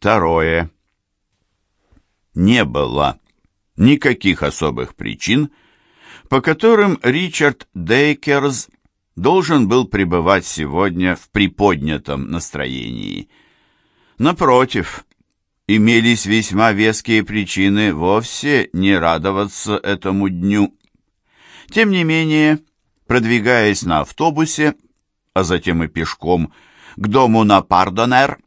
Второе. Не было никаких особых причин, по которым Ричард Дейкерс должен был пребывать сегодня в приподнятом настроении. Напротив, имелись весьма веские причины вовсе не радоваться этому дню. Тем не менее, продвигаясь на автобусе, а затем и пешком, к дому на Пардонер,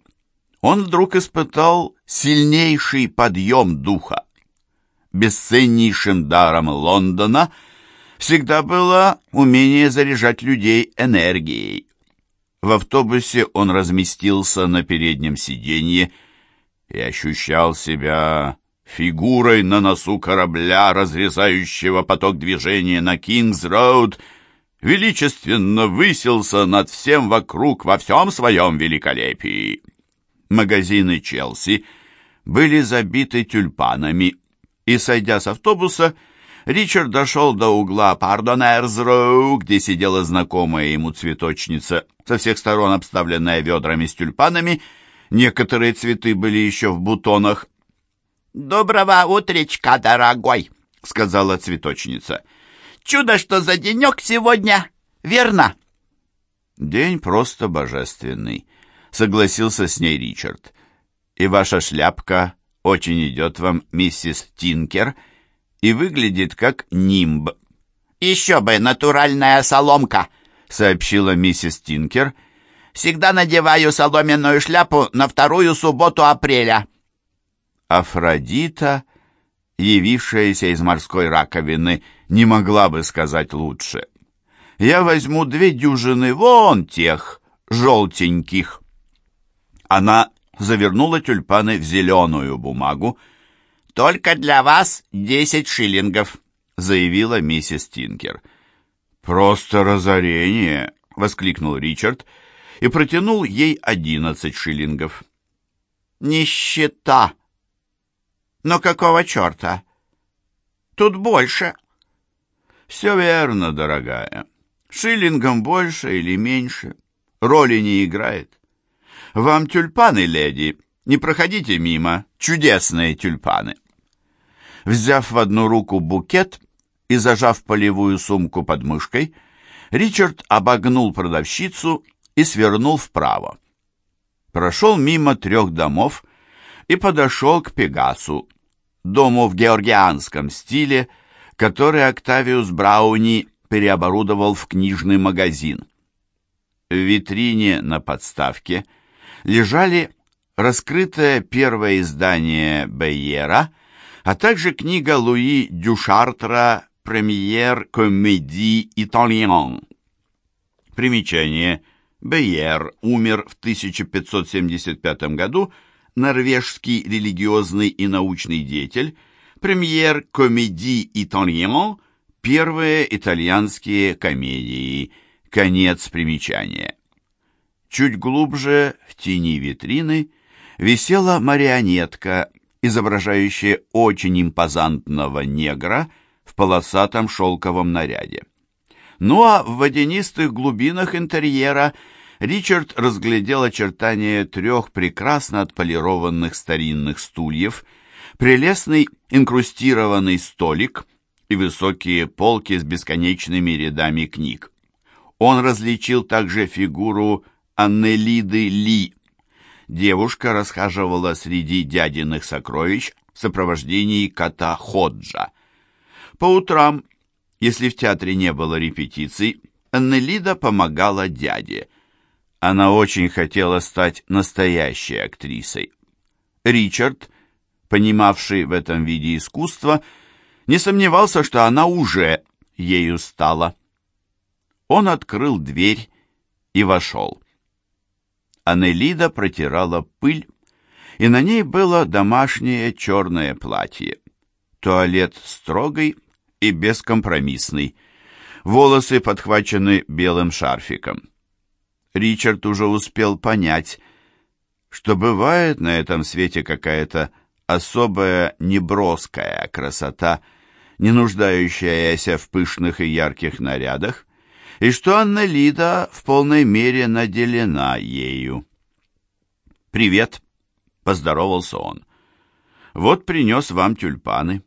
он вдруг испытал сильнейший подъем духа. Бесценнейшим даром Лондона всегда было умение заряжать людей энергией. В автобусе он разместился на переднем сиденье и ощущал себя фигурой на носу корабля, разрезающего поток движения на Кингс-Роуд, величественно высился над всем вокруг во всем своем великолепии. Магазины Челси были забиты тюльпанами, и, сойдя с автобуса, Ричард дошел до угла Пардонерс-Роу, где сидела знакомая ему цветочница, со всех сторон обставленная ведрами с тюльпанами. Некоторые цветы были еще в бутонах. «Доброго утречка, дорогой!» — сказала цветочница. «Чудо, что за денек сегодня, верно?» «День просто божественный», — согласился с ней Ричард. «И ваша шляпка очень идет вам, миссис Тинкер, и выглядит как нимб». «Еще бы, натуральная соломка», — сообщила миссис Тинкер. «Всегда надеваю соломенную шляпу на вторую субботу апреля». Афродита, явившаяся из морской раковины, не могла бы сказать лучше. «Я возьму две дюжины вон тех, желтеньких». Она завернула тюльпаны в зеленую бумагу. «Только для вас десять шиллингов», — заявила миссис Тинкер. «Просто разорение!» — воскликнул Ричард и протянул ей одиннадцать шиллингов. «Нищета! Но какого черта? Тут больше!» «Все верно, дорогая. Шиллингом больше или меньше. Роли не играет. «Вам тюльпаны, леди? Не проходите мимо. Чудесные тюльпаны!» Взяв в одну руку букет и зажав полевую сумку под мышкой, Ричард обогнул продавщицу и свернул вправо. Прошел мимо трех домов и подошел к Пегасу, дому в георгианском стиле, который Октавиус Брауни переоборудовал в книжный магазин. В витрине на подставке – лежали раскрытое первое издание Бейера, а также книга Луи Дюшартра «Премьер комедии итальян». Примечание. Бейер умер в 1575 году, норвежский религиозный и научный деятель, премьер комедии итальян, первые итальянские комедии. Конец примечания. Чуть глубже, в тени витрины, висела марионетка, изображающая очень импозантного негра в полосатом шелковом наряде. Ну а в водянистых глубинах интерьера Ричард разглядел очертания трех прекрасно отполированных старинных стульев, прелестный инкрустированный столик и высокие полки с бесконечными рядами книг. Он различил также фигуру Аннелиды Ли. Девушка расхаживала среди дядиных сокровищ в сопровождении кота Ходжа. По утрам, если в театре не было репетиций, Аннелида помогала дяде. Она очень хотела стать настоящей актрисой. Ричард, понимавший в этом виде искусства, не сомневался, что она уже ею стала. Он открыл дверь и вошел. Анелида протирала пыль, и на ней было домашнее черное платье. Туалет строгий и бескомпромиссный. Волосы подхвачены белым шарфиком. Ричард уже успел понять, что бывает на этом свете какая-то особая неброская красота, не нуждающаяся в пышных и ярких нарядах, и что Анна Лида в полной мере наделена ею. «Привет», — поздоровался он. «Вот принес вам тюльпаны».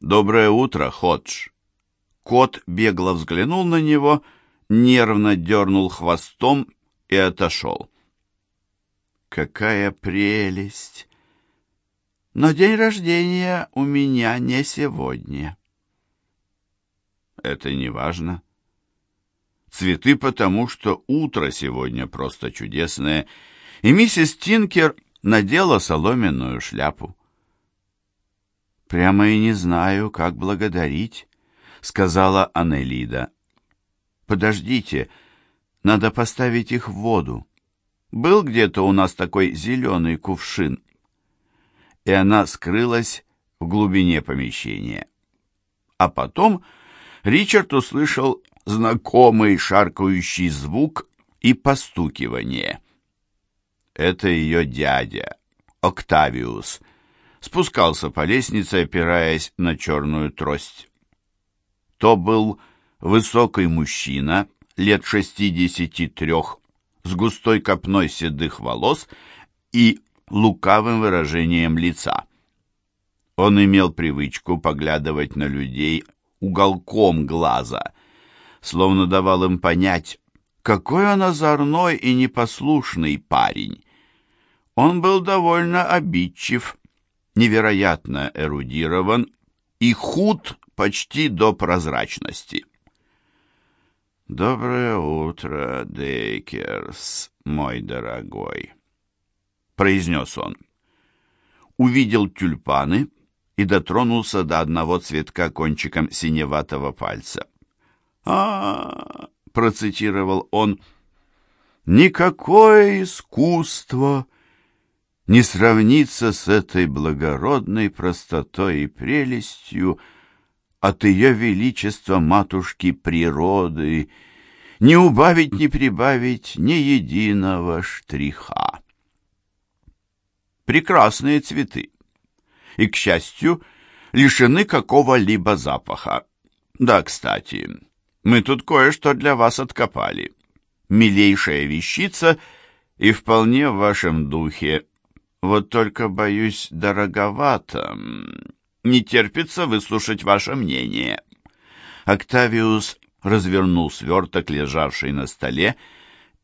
«Доброе утро, Ходж». Кот бегло взглянул на него, нервно дернул хвостом и отошел. «Какая прелесть!» «Но день рождения у меня не сегодня». «Это не важно. Цветы потому, что утро сегодня просто чудесное, и миссис Тинкер надела соломенную шляпу. «Прямо и не знаю, как благодарить», — сказала Аннелида. «Подождите, надо поставить их в воду. Был где-то у нас такой зеленый кувшин». И она скрылась в глубине помещения. А потом Ричард услышал знакомый шаркающий звук и постукивание. Это ее дядя, Октавиус, спускался по лестнице, опираясь на черную трость. То был высокий мужчина, лет шестидесяти трех, с густой копной седых волос и лукавым выражением лица. Он имел привычку поглядывать на людей уголком глаза, словно давал им понять, какой он озорной и непослушный парень. Он был довольно обидчив, невероятно эрудирован и худ почти до прозрачности. «Доброе утро, Дейкерс, мой дорогой», — произнес он. Увидел тюльпаны и дотронулся до одного цветка кончиком синеватого пальца. А, процитировал он, — «никакое искусство...» не сравнится с этой благородной простотой и прелестью от ее величества матушки природы, не убавить, не прибавить ни единого штриха. Прекрасные цветы. И, к счастью, лишены какого-либо запаха. Да, кстати, мы тут кое-что для вас откопали. Милейшая вещица и вполне в вашем духе. Вот только, боюсь, дороговато. Не терпится выслушать ваше мнение». Октавиус развернул сверток, лежавший на столе,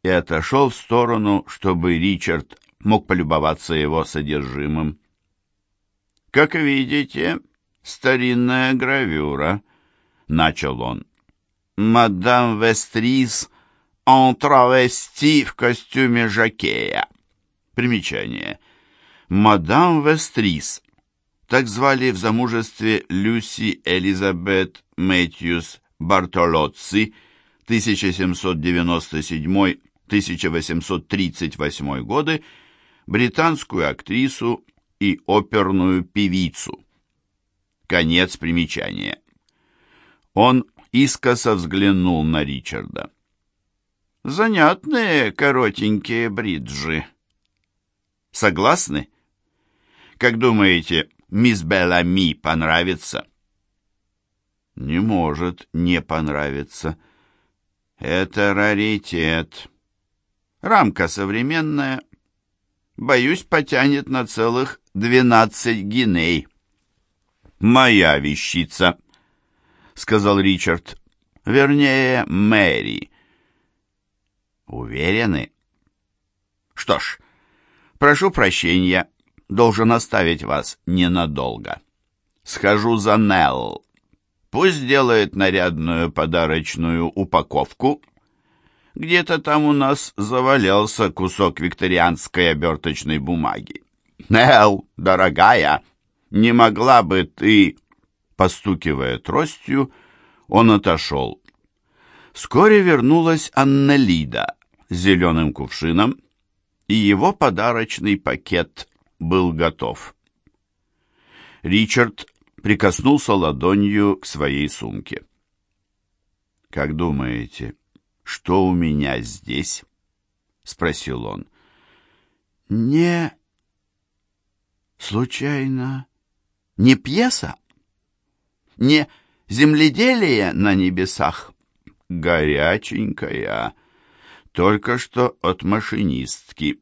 и отошел в сторону, чтобы Ричард мог полюбоваться его содержимым. «Как видите, старинная гравюра», — начал он. «Мадам Вестрис en травести в костюме жакея». Примечание — мадам Вестрис. Так звали в замужестве Люси Элизабет Мэтьюс Бартолоцци 1797-1838 годы, британскую актрису и оперную певицу. Конец примечания. Он искоса взглянул на Ричарда. «Занятные коротенькие бриджи. Согласны?» Как думаете, мисс Беллами понравится?» «Не может не понравиться. Это раритет. Рамка современная. Боюсь, потянет на целых двенадцать гиней». «Моя вещица», — сказал Ричард. «Вернее, Мэри». «Уверены?» «Что ж, прошу прощения» должен оставить вас ненадолго. Схожу за Нелл. Пусть делает нарядную подарочную упаковку. Где-то там у нас завалялся кусок викторианской оберточной бумаги. Нелл, дорогая, не могла бы ты... Постукивая тростью, он отошел. Вскоре вернулась Аннелида с зеленым кувшином и его подарочный пакет был готов. Ричард прикоснулся ладонью к своей сумке. «Как думаете, что у меня здесь?» — спросил он. «Не... случайно... не пьеса? Не земледелие на небесах?» «Горяченькая, только что от машинистки»,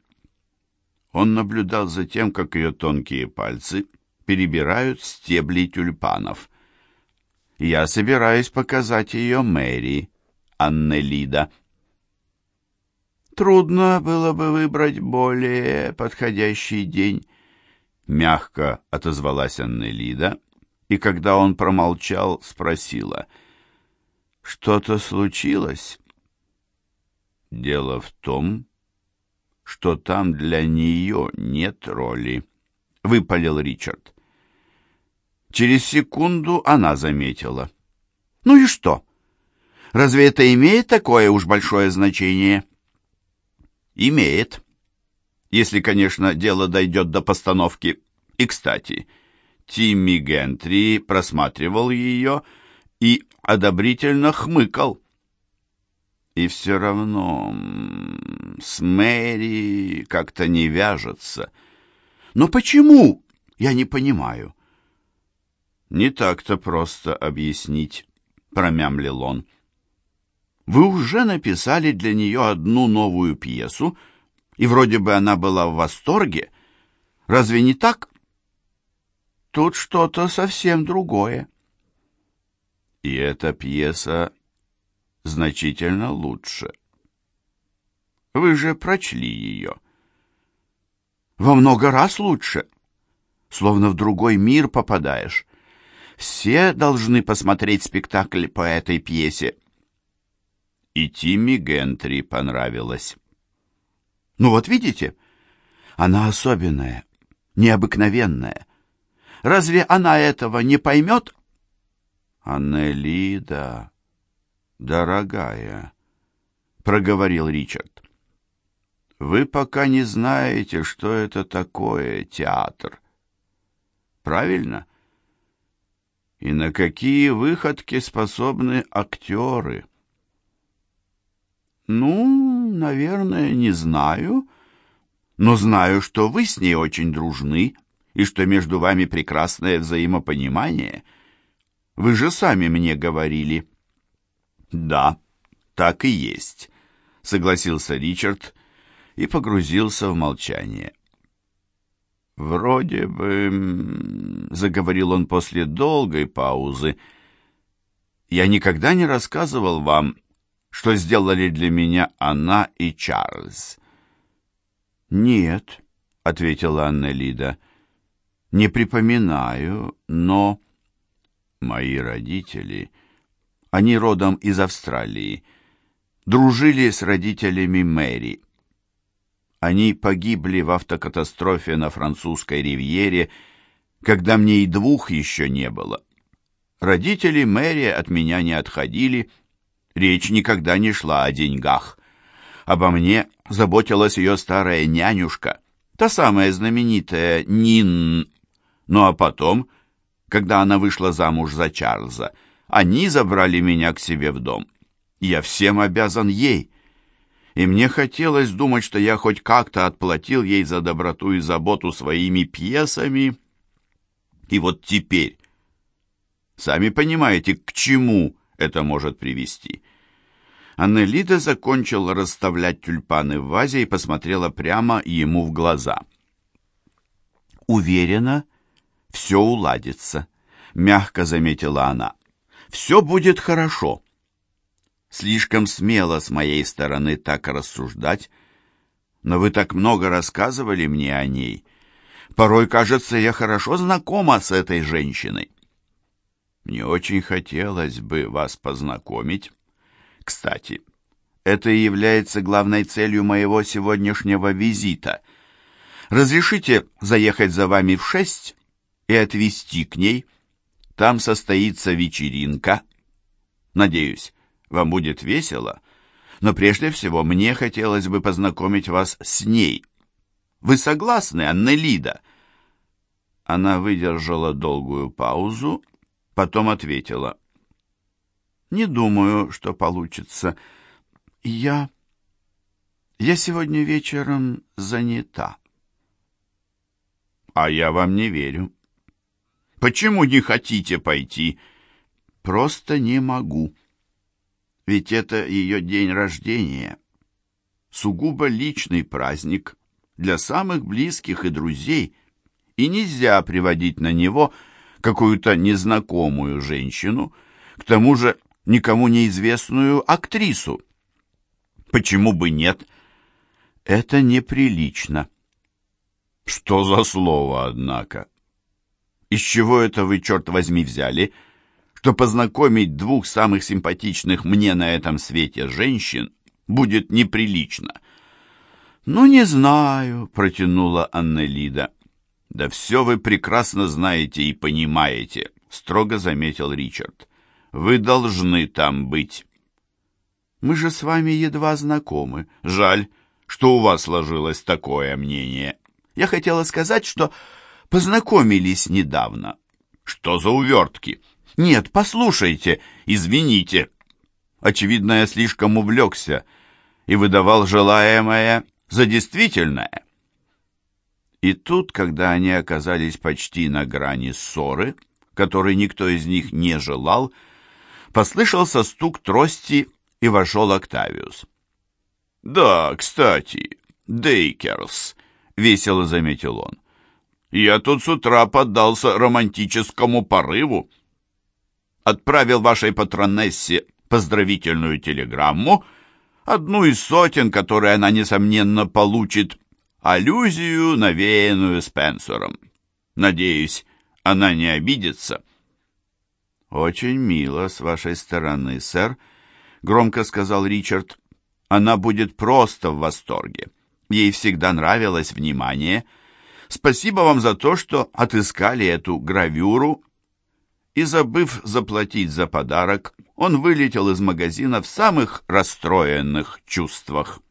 Он наблюдал за тем, как ее тонкие пальцы перебирают стебли тюльпанов. «Я собираюсь показать ее Мэри, Аннелида». «Трудно было бы выбрать более подходящий день», — мягко отозвалась Аннелида, и когда он промолчал, спросила, «Что-то случилось?» «Дело в том, что там для нее нет роли», — выпалил Ричард. Через секунду она заметила. «Ну и что? Разве это имеет такое уж большое значение?» «Имеет. Если, конечно, дело дойдет до постановки. И, кстати, Тимми Гентри просматривал ее и одобрительно хмыкал. И все равно с Мэри как-то не вяжется. Но почему? Я не понимаю. Не так-то просто объяснить, промямлил он. Вы уже написали для нее одну новую пьесу, и вроде бы она была в восторге. Разве не так? Тут что-то совсем другое. И эта пьеса значительно лучше. Вы же прочли ее. Во много раз лучше. Словно в другой мир попадаешь. Все должны посмотреть спектакль по этой пьесе. И Тимми Гентри понравилось. Ну вот видите, она особенная, необыкновенная. Разве она этого не поймет? Аннелида, дорогая, проговорил Ричард. Вы пока не знаете, что это такое театр. Правильно? И на какие выходки способны актеры? Ну, наверное, не знаю, но знаю, что вы с ней очень дружны и что между вами прекрасное взаимопонимание. Вы же сами мне говорили. Да, так и есть, согласился Ричард и погрузился в молчание. «Вроде бы...» — заговорил он после долгой паузы. «Я никогда не рассказывал вам, что сделали для меня она и Чарльз». «Нет», — ответила Анна Лида. «Не припоминаю, но...» «Мои родители...» Они родом из Австралии. Дружили с родителями Мэри. Они погибли в автокатастрофе на французской ривьере, когда мне и двух еще не было. Родители Мэри от меня не отходили, речь никогда не шла о деньгах. Обо мне заботилась ее старая нянюшка, та самая знаменитая Нин. Ну а потом, когда она вышла замуж за Чарльза, они забрали меня к себе в дом. Я всем обязан ей и мне хотелось думать, что я хоть как-то отплатил ей за доброту и заботу своими пьесами. И вот теперь, сами понимаете, к чему это может привести. Аннелида закончила расставлять тюльпаны в вазе и посмотрела прямо ему в глаза. «Уверена, все уладится», — мягко заметила она. «Все будет хорошо». Слишком смело с моей стороны так рассуждать, но вы так много рассказывали мне о ней. Порой, кажется, я хорошо знакома с этой женщиной. Мне очень хотелось бы вас познакомить. Кстати, это и является главной целью моего сегодняшнего визита. Разрешите заехать за вами в шесть и отвезти к ней? Там состоится вечеринка. Надеюсь, вам будет весело, но прежде всего мне хотелось бы познакомить вас с ней. Вы согласны, Аннелида?» Она выдержала долгую паузу, потом ответила. «Не думаю, что получится. Я... я сегодня вечером занята». «А я вам не верю». «Почему не хотите пойти?» «Просто не могу». Ведь это ее день рождения. Сугубо личный праздник. для самых близких и друзей, и нельзя приводить на него какую-то незнакомую женщину, к тому же никому неизвестную актрису. Почему бы нет? Это неприлично. Что за слово, однако? Из чего это вы, черт возьми, взяли, что познакомить двух самых симпатичных мне на этом свете женщин будет неприлично? Ну, не знаю, протянула Аннелида. Да все вы прекрасно знаете и понимаете, строго заметил Ричард. Вы должны там быть. Мы же с вами едва знакомы. Жаль, что у вас сложилось такое мнение. Я хотела сказать, что познакомились недавно. Что за увертки? Нет, послушайте, извините. Очевидно, я слишком увлекся и выдавал желаемое за действительное. И тут, когда они оказались почти на грани ссоры, которой никто из них не желал, послышался стук трости и вошел Октавиус. «Да, кстати, Дейкерс», — весело заметил он. «Я тут с утра поддался романтическому порыву. Отправил вашей патронессе поздравительную телеграмму, одну из сотен, которые она, несомненно, получит, аллюзию, навеянную Спенсером. Надеюсь, она не обидится». «Очень мило с вашей стороны, сэр», —— громко сказал Ричард. «Она будет просто в восторге. Ей всегда нравилось внимание. Спасибо вам за то, что отыскали эту гравюру». И, забыв заплатить за подарок, он вылетел из магазина в самых расстроенных чувствах.